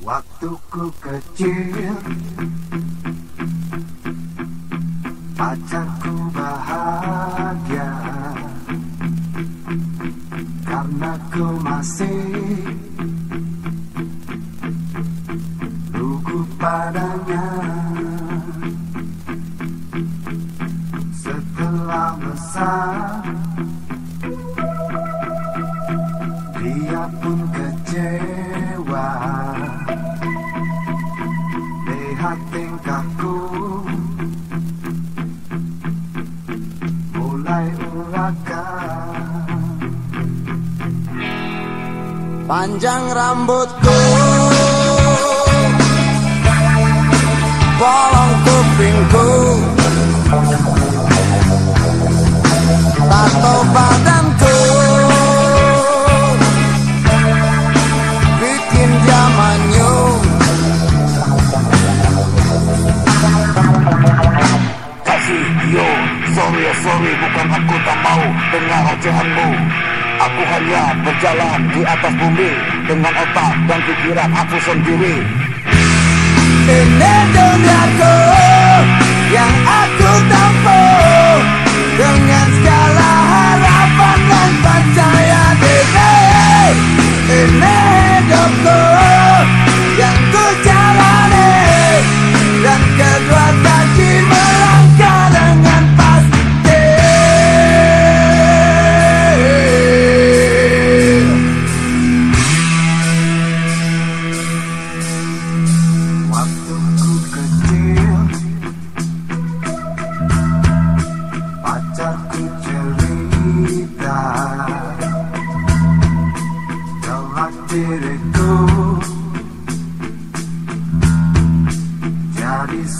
Waktuku kecil. Pacarku bahagia. Karena ku masih Lugu padanya. Setelah besar Lihat tingkahku Mulai urakan Panjang rambutku. Bolong kupingku. Tato sorry ya sorry bukan aku tak mau dengar ocehanmu. Aku hanya berjalan di atas bumi Dengan otak dan pikiran aku sendiri. Ini duniaku Yang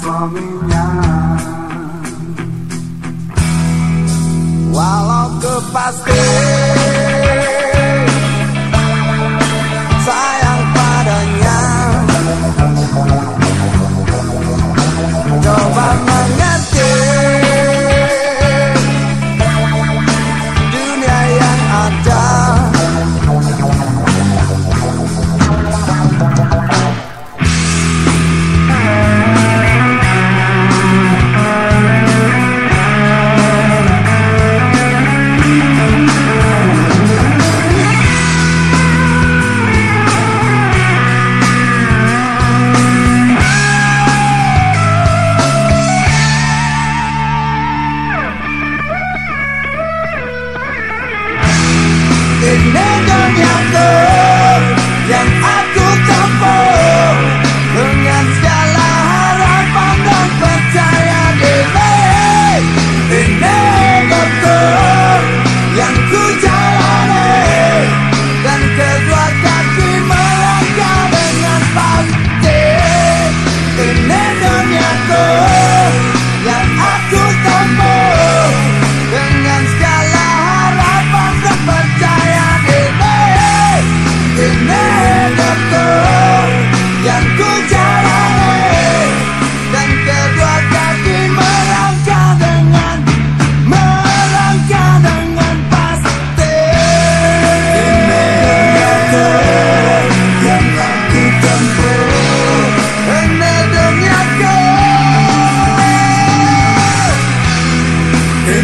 for меня. Wallow up, I